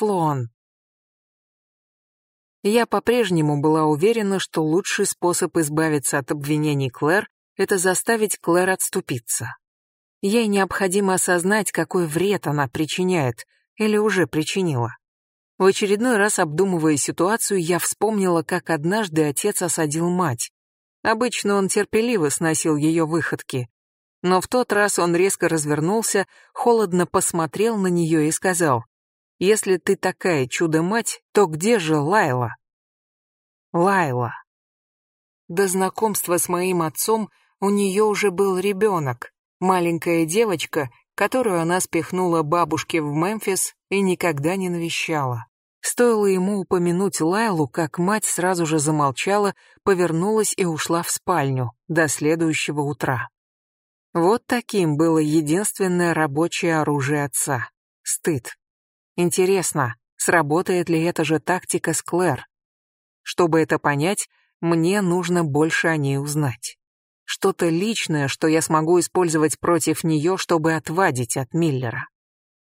Слоан. Я по-прежнему была уверена, что лучший способ избавиться от обвинений Клэр — это заставить Клэр отступиться. Ей необходимо осознать, какой вред она причиняет или уже причинила. В очередной раз обдумывая ситуацию, я вспомнила, как однажды отец осадил мать. Обычно он терпеливо сносил ее выходки. Но в тот раз он резко развернулся, холодно посмотрел на нее и сказал, «Если ты такая чудо-мать, то где же Лайла?» Лайла. До знакомства с моим отцом у нее уже был ребенок, маленькая девочка, которую она спихнула бабушке в Мемфис и никогда не навещала. Стоило ему упомянуть Лайлу, как мать сразу же замолчала, повернулась и ушла в спальню до следующего утра. Вот таким было единственное рабочее оружие отца — стыд. Интересно, сработает ли эта же тактика с Клэр? Чтобы это понять, мне нужно больше о ней узнать. Что-то личное, что я смогу использовать против нее, чтобы отвадить от Миллера.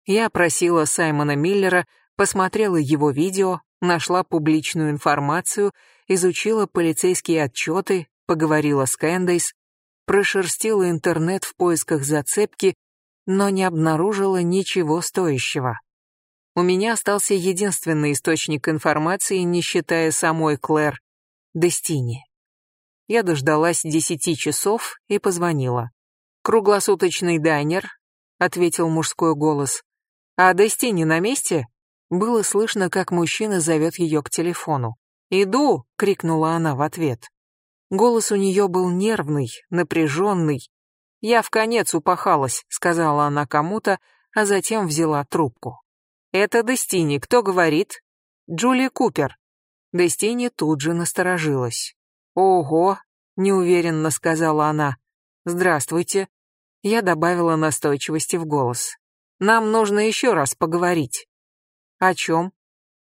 Я просила Саймона Миллера посмотрела его видео, нашла публичную информацию, изучила полицейские отчеты, поговорила с Кэндейс, прошерстила интернет в поисках зацепки, но не обнаружила ничего стоящего. У меня остался единственный источник информации, не считая самой Клэр, Дестини. Я дождалась десяти часов и позвонила. «Круглосуточный дайнер», — ответил мужской голос. «А Дестини на месте?» Было слышно, как мужчина зовет ее к телефону. «Иду!» — крикнула она в ответ. Голос у нее был нервный, напряженный. «Я в конец упахалась», — сказала она кому-то, а затем взяла трубку. «Это Дестини, кто говорит?» «Джулия Купер». Дестини тут же насторожилась. «Ого!» — неуверенно сказала она. «Здравствуйте». Я добавила настойчивости в голос. «Нам нужно еще раз поговорить». О чем?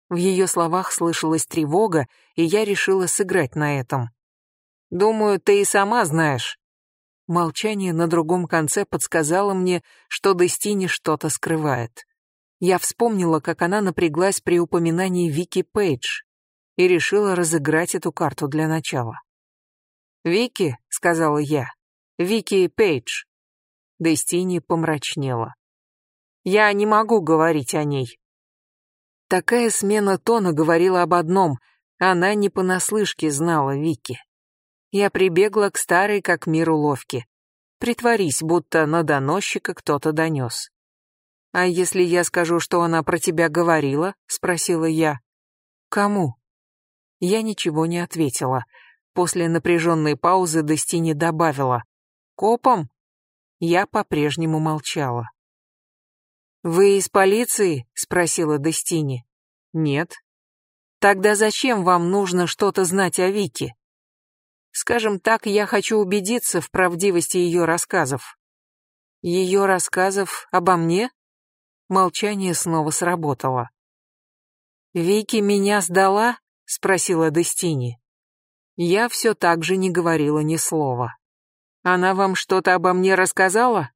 В ее словах слышалась тревога, и я решила сыграть на этом. Думаю, ты и сама знаешь. Молчание на другом конце подсказало мне, что Дестини что-то скрывает. Я вспомнила, как она напряглась при упоминании Вики Пейдж и решила разыграть эту карту для начала. «Вики», — сказала я, — «Вики Пейдж». Дестини помрачнела. «Я не могу говорить о ней. Такая смена тона говорила об одном — она не понаслышке знала Вики. Я прибегла к старой как мир уловке. Притворись, будто на доносчика кто-то донес. «А если я скажу, что она про тебя говорила?» — спросила я. «Кому?» Я ничего не ответила. После напряженной паузы Дестини добавила. «Копом?» Я по-прежнему молчала. «Вы из полиции?» — спросила Дестини. «Нет». «Тогда зачем вам нужно что-то знать о Вике?» «Скажем так, я хочу убедиться в правдивости ее рассказов». «Ее рассказов обо мне?» Молчание снова сработало. «Вики меня сдала?» — спросила Дестини. Я все так же не говорила ни слова. «Она вам что-то обо мне рассказала?»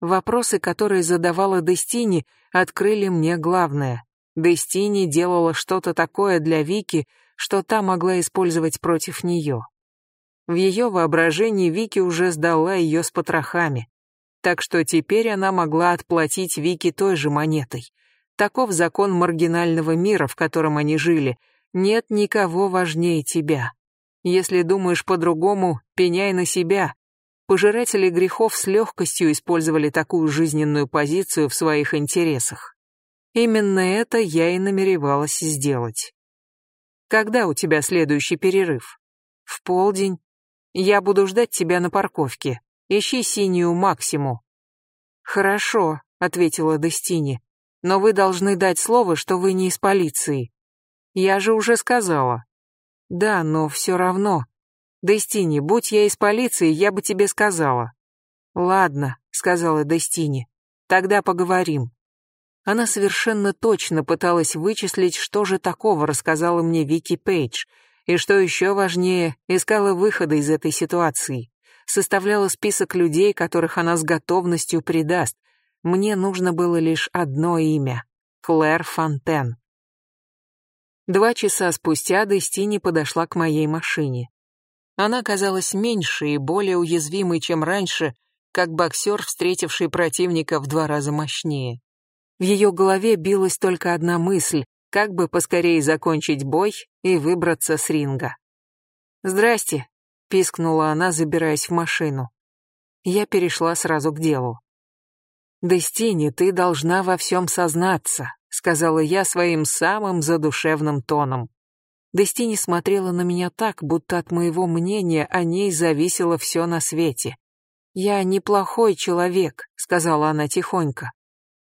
Вопросы, которые задавала Дестини, открыли мне главное. Дестини делала что-то такое для Вики, что та могла использовать против нее. В ее воображении Вики уже сдала ее с потрохами. Так что теперь она могла отплатить Вики той же монетой. Таков закон маргинального мира, в котором они жили. Нет никого важнее тебя. Если думаешь по-другому, пеняй на себя. Пожиратели грехов с легкостью использовали такую жизненную позицию в своих интересах. Именно это я и намеревалась сделать. Когда у тебя следующий перерыв? В полдень. Я буду ждать тебя на парковке. Ищи синюю Максиму. Хорошо, ответила Дестини. Но вы должны дать слово, что вы не из полиции. Я же уже сказала. Да, но все равно. Дестини, будь я из полиции, я бы тебе сказала. Ладно, сказала Дестини. Тогда поговорим. Она совершенно точно пыталась вычислить, что же такого рассказала мне Вики Пейдж, и что еще важнее, искала выхода из этой ситуации. Составляла список людей, которых она с готовностью предаст. Мне нужно было лишь одно имя. Клэр Фонтен. Два часа спустя Дестини подошла к моей машине. Она казалась меньше и более уязвимой, чем раньше, как боксер, встретивший противника в два раза мощнее. В ее голове билась только одна мысль, как бы поскорее закончить бой и выбраться с ринга. «Здрасте», — пискнула она, забираясь в машину. Я перешла сразу к делу. «Дестини, ты должна во всем сознаться», — сказала я своим самым задушевным тоном. Дестини смотрела на меня так, будто от моего мнения о ней зависело все на свете. «Я неплохой человек», — сказала она тихонько.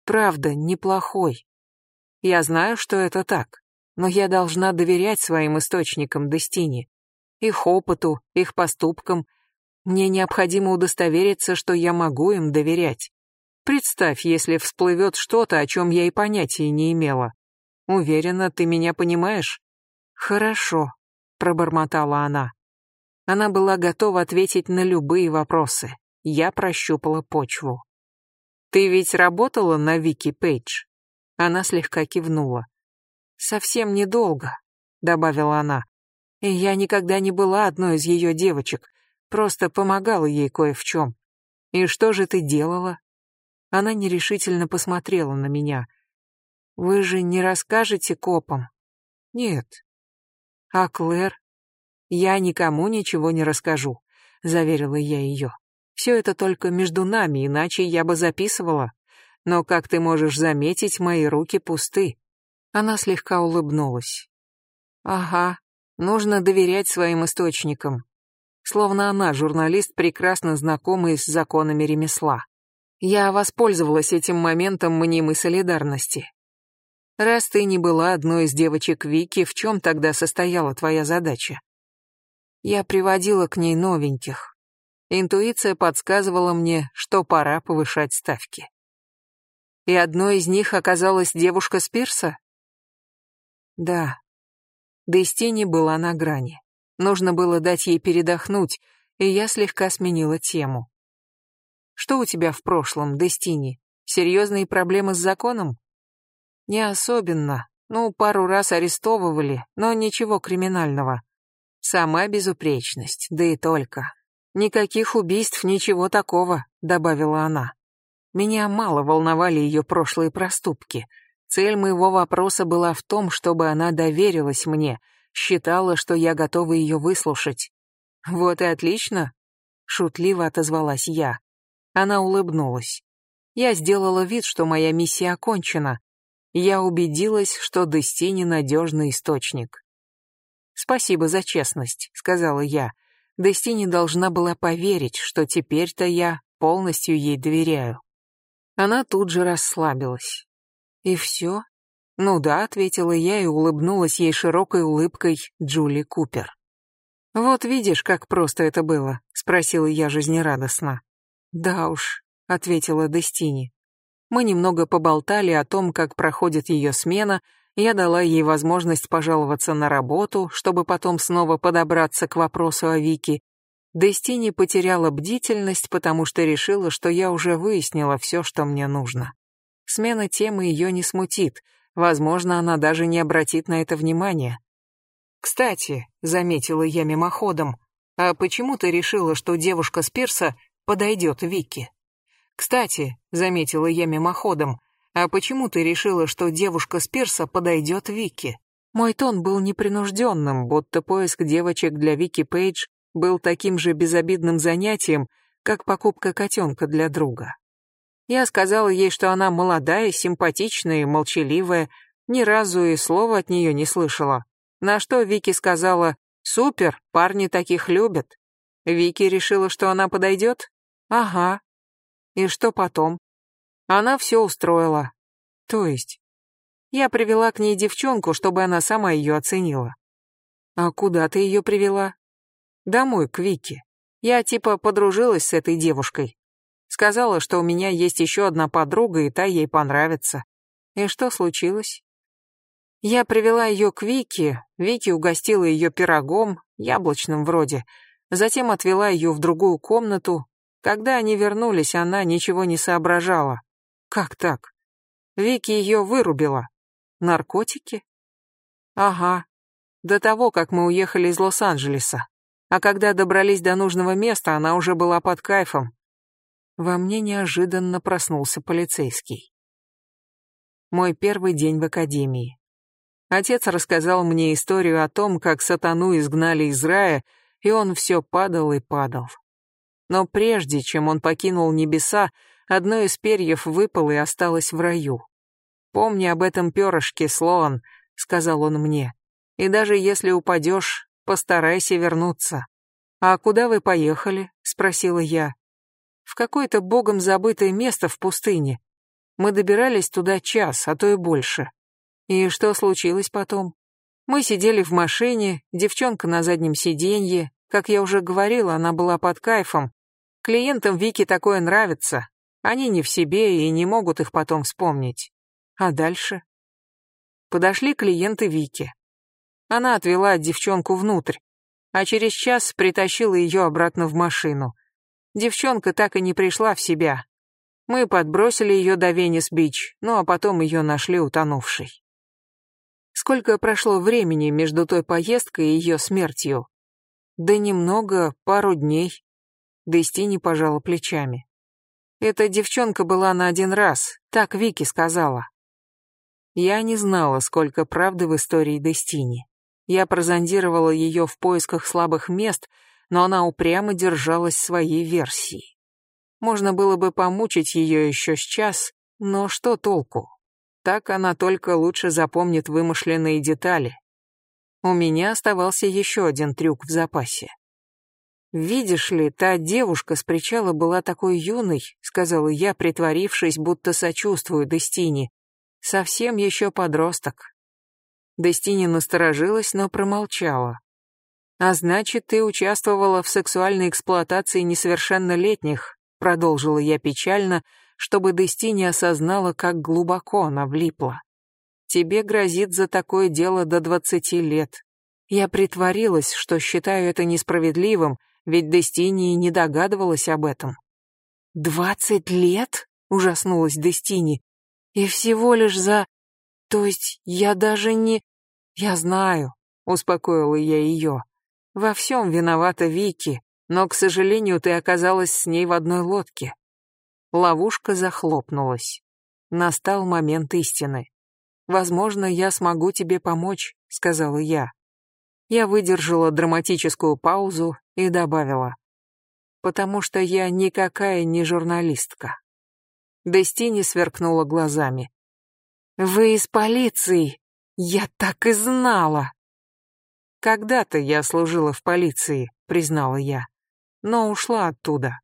«Правда, неплохой. Я знаю, что это так, но я должна доверять своим источникам Дестини, их опыту, их поступкам. Мне необходимо удостовериться, что я могу им доверять. Представь, если всплывет что-то, о чем я и понятия не имела. Уверена, ты меня понимаешь? Хорошо, пробормотала она. Она была готова ответить на любые вопросы. Я прощупала почву. Ты ведь работала на Вики Пейдж? Она слегка кивнула. Совсем недолго, добавила она. И я никогда не была одной из ее девочек, просто помогала ей кое в чем. И что же ты делала? Она нерешительно посмотрела на меня. «Вы же не расскажете копам?» «Нет». «А Клэр?» «Я никому ничего не расскажу», — заверила я ее. «Все это только между нами, иначе я бы записывала. Но, как ты можешь заметить, мои руки пусты». Она слегка улыбнулась. «Ага, нужно доверять своим источникам». Словно она, журналист, прекрасно знакомый с законами ремесла. Я воспользовалась этим моментом мнимой солидарности. Раз ты не была одной из девочек Вики, в чем тогда состояла твоя задача? Я приводила к ней новеньких. Интуиция подсказывала мне, что пора повышать ставки. И одной из них оказалась девушка Спирса? Да. Дестини была на грани. Нужно было дать ей передохнуть, и я слегка сменила тему. Что у тебя в прошлом, Дестини? Серьезные проблемы с законом? Не особенно. Ну, пару раз арестовывали, но ничего криминального. Сама безупречность, да и только. Никаких убийств, ничего такого, добавила она. Меня мало волновали ее прошлые проступки. Цель моего вопроса была в том, чтобы она доверилась мне, считала, что я готова ее выслушать. Вот и отлично, шутливо отозвалась я. Она улыбнулась. Я сделала вид, что моя миссия окончена. Я убедилась, что Дестини надежный источник. «Спасибо за честность», — сказала я. Дестини должна была поверить, что теперь-то я полностью ей доверяю. Она тут же расслабилась. «И все?» «Ну да», — ответила я и улыбнулась ей широкой улыбкой Джули Купер. «Вот видишь, как просто это было?» — спросила я жизнерадостно. «Да уж», — ответила Дестини. Мы немного поболтали о том, как проходит ее смена, я дала ей возможность пожаловаться на работу, чтобы потом снова подобраться к вопросу о Вике. Дестини потеряла бдительность, потому что решила, что я уже выяснила все, что мне нужно. Смена темы ее не смутит, возможно, она даже не обратит на это внимания. «Кстати», — заметила я мимоходом, «а почему ты решила, что девушка с пирса подойдет Вике. Кстати, заметила я мимоходом, а почему ты решила, что девушка с пирса подойдет Вике? Мой тон был непринужденным, будто поиск девочек для Вики Пейдж был таким же безобидным занятием, как покупка котенка для друга. Я сказала ей, что она молодая, симпатичная молчаливая, ни разу и слова от нее не слышала. На что Вики сказала «Супер, парни таких любят». Вики решила, что она подойдет, Ага. И что потом? Она все устроила. То есть? Я привела к ней девчонку, чтобы она сама ее оценила. А куда ты ее привела? Домой, к Вике. Я типа подружилась с этой девушкой. Сказала, что у меня есть еще одна подруга, и та ей понравится. И что случилось? Я привела ее к Вике, Вики угостила ее пирогом, яблочным вроде, затем отвела ее в другую комнату, когда они вернулись, она ничего не соображала. Как так? Вики ее вырубила. Наркотики? Ага. До того, как мы уехали из Лос-Анджелеса. А когда добрались до нужного места, она уже была под кайфом. Во мне неожиданно проснулся полицейский. Мой первый день в академии. Отец рассказал мне историю о том, как сатану изгнали из рая, и он все падал и падал. Но прежде, чем он покинул небеса, одно из перьев выпало и осталось в раю. «Помни об этом перышке, Слоан», — сказал он мне. «И даже если упадешь, постарайся вернуться». «А куда вы поехали?» — спросила я. «В какое-то богом забытое место в пустыне. Мы добирались туда час, а то и больше. И что случилось потом? Мы сидели в машине, девчонка на заднем сиденье. Как я уже говорила, она была под кайфом. Клиентам Вики такое нравится. Они не в себе и не могут их потом вспомнить. А дальше? Подошли клиенты Вики. Она отвела девчонку внутрь, а через час притащила ее обратно в машину. Девчонка так и не пришла в себя. Мы подбросили ее до Венес-Бич, ну а потом ее нашли утонувшей. Сколько прошло времени между той поездкой и ее смертью? Да немного, пару дней. Дестини пожала плечами. Эта девчонка была на один раз, так Вики сказала. Я не знала, сколько правды в истории Дестини. Я прозондировала ее в поисках слабых мест, но она упрямо держалась своей версии. Можно было бы помучить ее еще с час, но что толку? Так она только лучше запомнит вымышленные детали. У меня оставался еще один трюк в запасе. «Видишь ли, та девушка с причала была такой юной», — сказала я, притворившись, будто сочувствую Дестине, Совсем еще подросток. Дестини насторожилась, но промолчала. «А значит, ты участвовала в сексуальной эксплуатации несовершеннолетних», продолжила я печально, чтобы Дестини осознала, как глубоко она влипла. «Тебе грозит за такое дело до двадцати лет». Я притворилась, что считаю это несправедливым, ведь Дестини не догадывалась об этом. «Двадцать лет?» — ужаснулась Дестини. И всего лишь за... То есть я даже не... Я знаю, успокоила я ее. Во всем виновата Вики, но, к сожалению, ты оказалась с ней в одной лодке. Ловушка захлопнулась. Настал момент истины. «Возможно, я смогу тебе помочь», — сказала я. Я выдержала драматическую паузу и добавила. «Потому что я никакая не журналистка». Дестини сверкнула глазами. «Вы из полиции! Я так и знала!» «Когда-то я служила в полиции», — признала я, но ушла оттуда.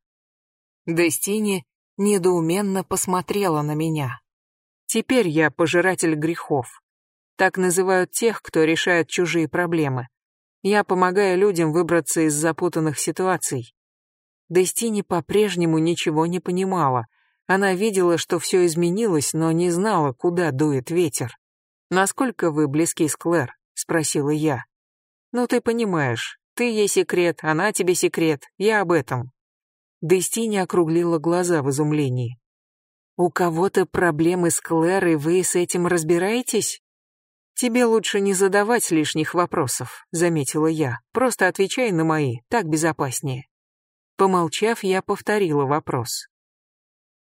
Дестини недоуменно посмотрела на меня. «Теперь я пожиратель грехов. Так называют тех, кто решает чужие проблемы. Я помогаю людям выбраться из запутанных ситуаций». Дестини по-прежнему ничего не понимала, она видела, что все изменилось, но не знала, куда дует ветер. «Насколько вы близки с Клэр?» — спросила я. «Ну, ты понимаешь, ты ей секрет, она тебе секрет, я об этом». Дестини округлила глаза в изумлении. «У кого-то проблемы с Клэр, и вы с этим разбираетесь?» «Тебе лучше не задавать лишних вопросов», — заметила я. «Просто отвечай на мои, так безопаснее». Помолчав, я повторила вопрос.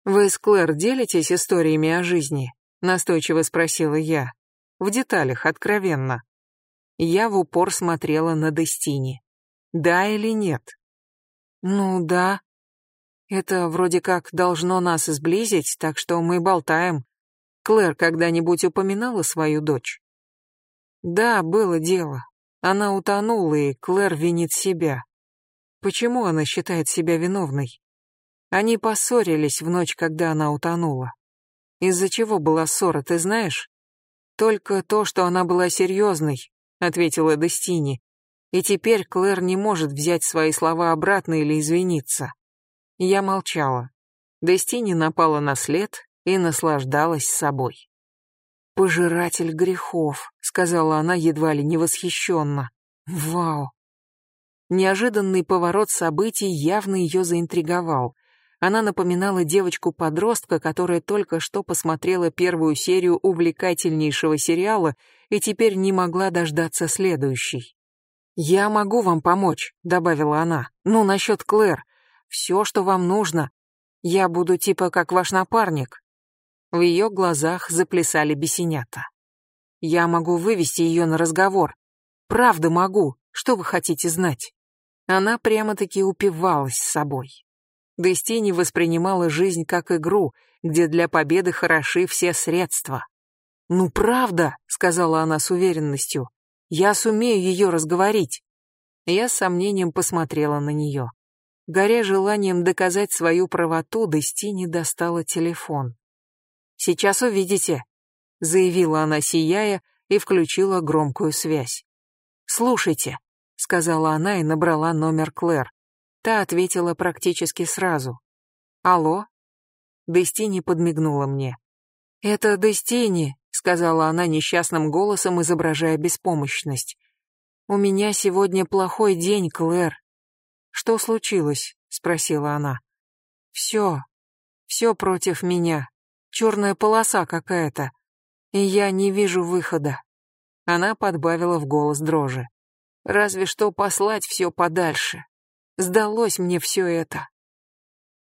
«Вы с Клэр делитесь историями о жизни?» — настойчиво спросила я. В деталях, откровенно. Я в упор смотрела на Дестини. Да или нет? Ну да. Это вроде как должно нас сблизить, так что мы болтаем. Клэр когда-нибудь упоминала свою дочь? Да, было дело. Она утонула, и Клэр винит себя. Почему она считает себя виновной? Они поссорились в ночь, когда она утонула. Из-за чего была ссора, ты знаешь? Только то, что она была серьезной, ответила Дестини. И теперь Клэр не может взять свои слова обратно или извиниться. Я молчала. Дестини напала на след и наслаждалась собой. «Пожиратель грехов», — сказала она едва ли не восхищенно. «Вау!» Неожиданный поворот событий явно ее заинтриговал. Она напоминала девочку-подростка, которая только что посмотрела первую серию увлекательнейшего сериала и теперь не могла дождаться следующей. «Я могу вам помочь», — добавила она. «Ну, насчет Клэр. Все, что вам нужно. Я буду типа как ваш напарник». В ее глазах заплясали бесенята. «Я могу вывести ее на разговор. Правда могу. Что вы хотите знать?» Она прямо-таки упивалась собой. Дестини воспринимала жизнь как игру, где для победы хороши все средства. «Ну правда», — сказала она с уверенностью, — «я сумею ее разговорить». Я с сомнением посмотрела на нее. Горя желанием доказать свою правоту, Дестини достала телефон. «Сейчас увидите», — заявила она, сияя, и включила громкую связь. «Слушайте», — сказала она и набрала номер Клэр. Та ответила практически сразу. «Алло?» Дестини подмигнула мне. «Это Дестини», — сказала она несчастным голосом, изображая беспомощность. «У меня сегодня плохой день, Клэр». «Что случилось?» — спросила она. «Все. Все против меня. Черная полоса какая-то. И я не вижу выхода». Она подбавила в голос дрожи. «Разве что послать все подальше. Сдалось мне все это.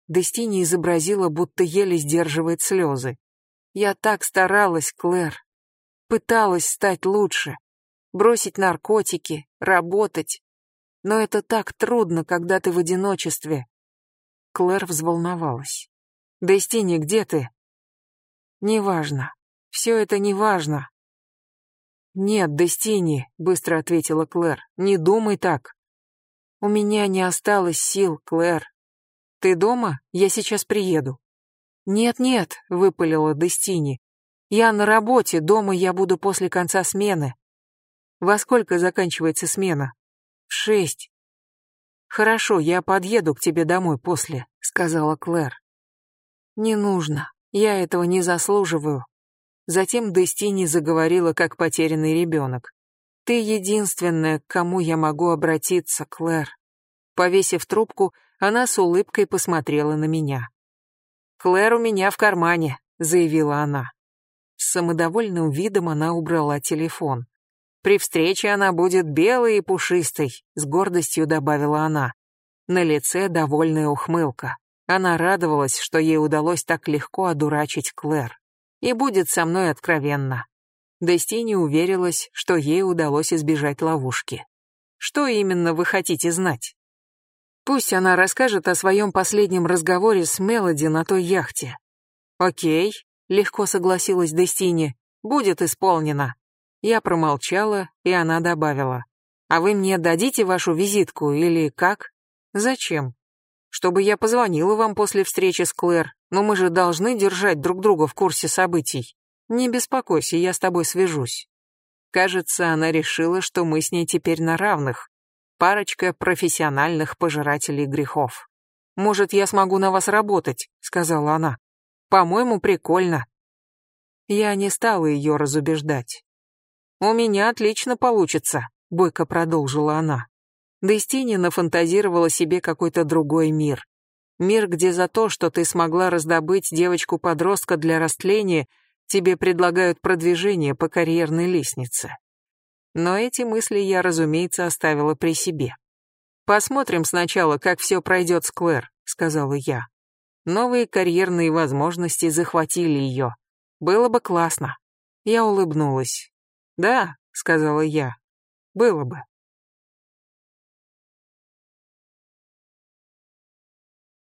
Дестини изобразила, будто еле сдерживает слезы. Я так старалась, Клэр. Пыталась стать лучше. Бросить наркотики, работать. Но это так трудно, когда ты в одиночестве. Клэр взволновалась. «Дестини, где ты?» «Неважно. Все это неважно». «Нет, Дестини», — быстро ответила Клэр, — «не думай так. У меня не осталось сил, Клэр. Ты дома? Я сейчас приеду. Нет-нет, выпалила Дестини. Я на работе, дома я буду после конца смены. Во сколько заканчивается смена? В шесть. Хорошо, я подъеду к тебе домой после, сказала Клэр. Не нужно, я этого не заслуживаю. Затем Дестини заговорила как потерянный ребенок. Ты единственная, к кому я могу обратиться, Клэр. Повесив трубку, она с улыбкой посмотрела на меня. Клэр у меня в кармане, заявила она. С самодовольным видом она убрала телефон. При встрече она будет белой и пушистой, с гордостью добавила она. На лице довольная ухмылка. Она радовалась, что ей удалось так легко одурачить Клэр. И будет со мной откровенна. Дестини уверилась, что ей удалось избежать ловушки. Что именно вы хотите знать? Пусть она расскажет о своем последнем разговоре с Мелоди на той яхте. Окей, легко согласилась Дестини, будет исполнено. Я промолчала, и она добавила. А вы мне дадите вашу визитку или как? Зачем? Чтобы я позвонила вам после встречи с Клэр, но мы же должны держать друг друга в курсе событий. Не беспокойся, я с тобой свяжусь. Кажется, она решила, что мы с ней теперь на равных. Парочка профессиональных пожирателей грехов. «Может, я смогу на вас работать», — сказала она. «По-моему, прикольно». Я не стала ее разубеждать. «У меня отлично получится», — бойко продолжила она. Дестини нафантазировала себе какой-то другой мир. Мир, где за то, что ты смогла раздобыть девочку-подростка для растления, тебе предлагают продвижение по карьерной лестнице. Но эти мысли я, разумеется, оставила при себе. «Посмотрим сначала, как все пройдет с Клэр», — сказала я. Новые карьерные возможности захватили ее. Было бы классно. Я улыбнулась. «Да», — сказала я, — «было бы».